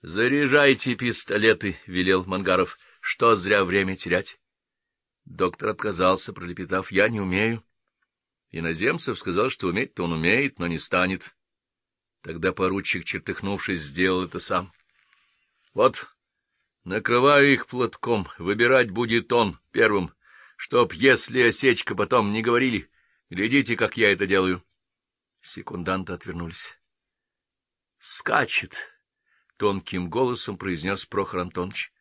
— Заряжайте пистолеты, — велел Мангаров. — Что зря время терять? Доктор отказался, пролепетав. — Я не умею. Иноземцев сказал, что уметь-то он умеет, но не станет. Тогда поручик, чертыхнувшись, сделал это сам. — Вот, накрываю их платком, выбирать будет он первым, чтоб, если осечка, потом не говорили. Глядите, как я это делаю. Секунданты отвернулись. — Скачет! Тонким голосом произнес Прохор Антонович.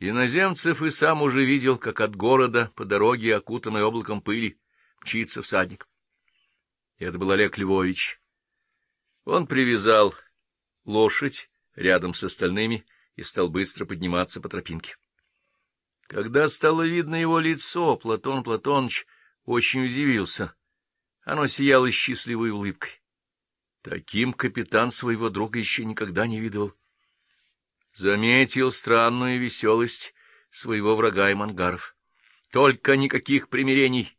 Иноземцев и сам уже видел, как от города по дороге, окутанной облаком пыли, мчится всадник. Это был Олег Львович. Он привязал лошадь рядом с остальными и стал быстро подниматься по тропинке. Когда стало видно его лицо, Платон Платоныч очень удивился. Оно сияло счастливой улыбкой. Таким капитан своего друга еще никогда не видывал заметил странную веселость своего врага и мангаров. Только никаких примирений.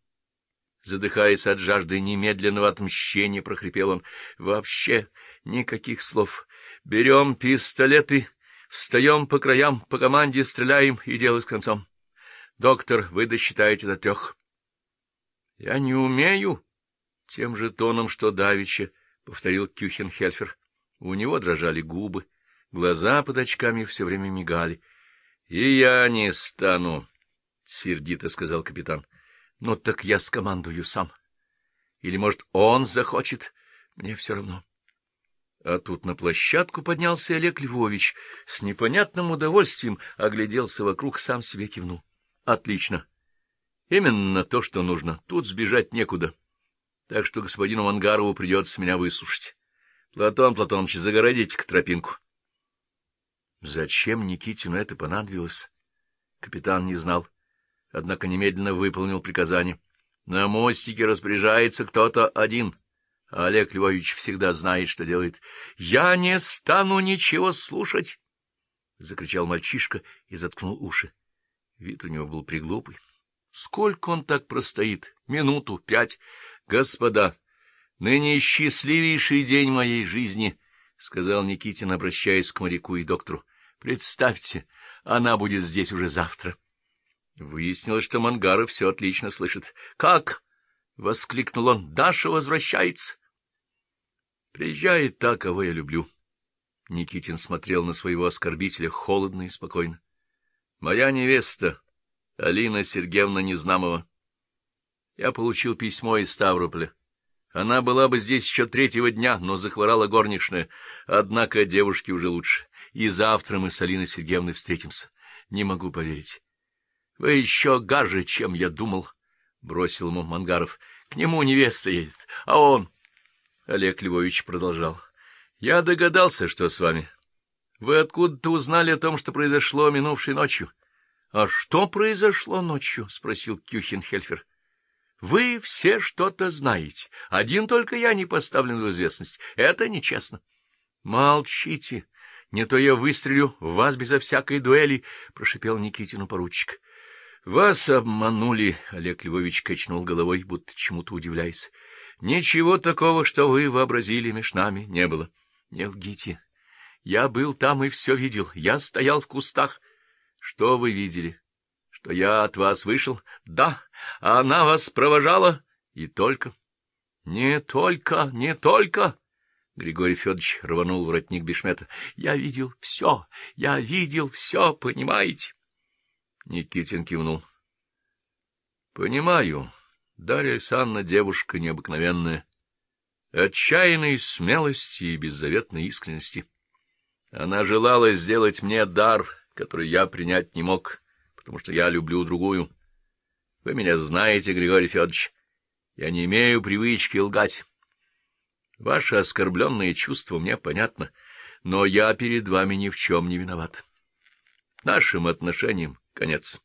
Задыхаясь от жажды немедленного отмщения, прохрипел он. Вообще никаких слов. Берем пистолеты, встаем по краям, по команде стреляем и дело с концом. Доктор, вы досчитаете до трех. — Я не умею, — тем же тоном, что давеча, — повторил Кюхенхельфер. У него дрожали губы. Глаза под очками все время мигали. — И я не стану, — сердито сказал капитан. — Ну так я скомандую сам. Или, может, он захочет? Мне все равно. А тут на площадку поднялся Олег Львович, с непонятным удовольствием огляделся вокруг, сам себе кивнул. — Отлично. Именно то, что нужно. Тут сбежать некуда. Так что господину Мангарову придется меня выслушать. Платон Платонович, загородите-ка тропинку. — Зачем Никитину это понадобилось? Капитан не знал, однако немедленно выполнил приказание. На мостике распоряжается кто-то один, Олег Львович всегда знает, что делает. — Я не стану ничего слушать! — закричал мальчишка и заткнул уши. Вид у него был приглупый. Сколько он так простоит? Минуту, пять. Господа, ныне счастливейший день моей жизни —— сказал Никитин, обращаясь к моряку и доктору. — Представьте, она будет здесь уже завтра. Выяснилось, что Мангаров все отлично слышит. — Как? — воскликнул он. — Даша возвращается. — Приезжает та, кого я люблю. Никитин смотрел на своего оскорбителя холодно и спокойно. — Моя невеста, Алина Сергеевна Незнамова. Я получил письмо из Ставрополя. Она была бы здесь еще третьего дня, но захворала горничная. Однако девушке уже лучше. И завтра мы с Алиной Сергеевной встретимся. Не могу поверить. — Вы еще гаже, чем я думал, — бросил ему Мангаров. — К нему невеста едет, а он... Олег Львович продолжал. — Я догадался, что с вами. Вы откуда-то узнали о том, что произошло минувшей ночью. — А что произошло ночью? — спросил Кюхенхельфер. Вы все что-то знаете. Один только я не поставлен в известность. Это нечестно. Молчите. Не то я выстрелю в вас безо всякой дуэли, — прошипел Никитину поручик. Вас обманули, — Олег Львович качнул головой, будто чему-то удивляясь. Ничего такого, что вы вообразили меж нами, не было. Не лгите. Я был там и все видел. Я стоял в кустах. Что вы видели? что я от вас вышел? Да, а она вас провожала? И только. Не только, не только. Григорий Федорович рванул воротник Бешмета. Я видел все, я видел все, понимаете? Никитин кивнул. Понимаю. Дарья Александровна девушка необыкновенная. Отчаянной смелости и беззаветной искренности. Она желала сделать мне дар, который я принять не мог потому что я люблю другую. Вы меня знаете, Григорий Федорович. Я не имею привычки лгать. Ваше оскорбленное чувство мне понятно, но я перед вами ни в чем не виноват. Нашим отношениям конец.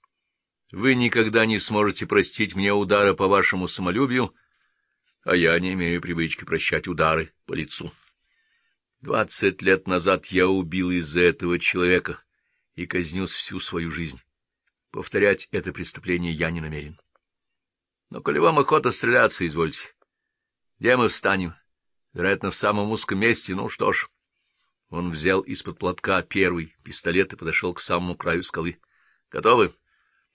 Вы никогда не сможете простить мне удара по вашему самолюбию, а я не имею привычки прощать удары по лицу. Двадцать лет назад я убил из-за этого человека и казнил всю свою жизнь. Повторять это преступление я не намерен. Но коли вам охота стреляться, извольте. Где мы встанем? Вероятно, в самом узком месте. Ну что ж, Он взял из-под платка первый пистолет и подошел к самому краю скалы. — Готовы?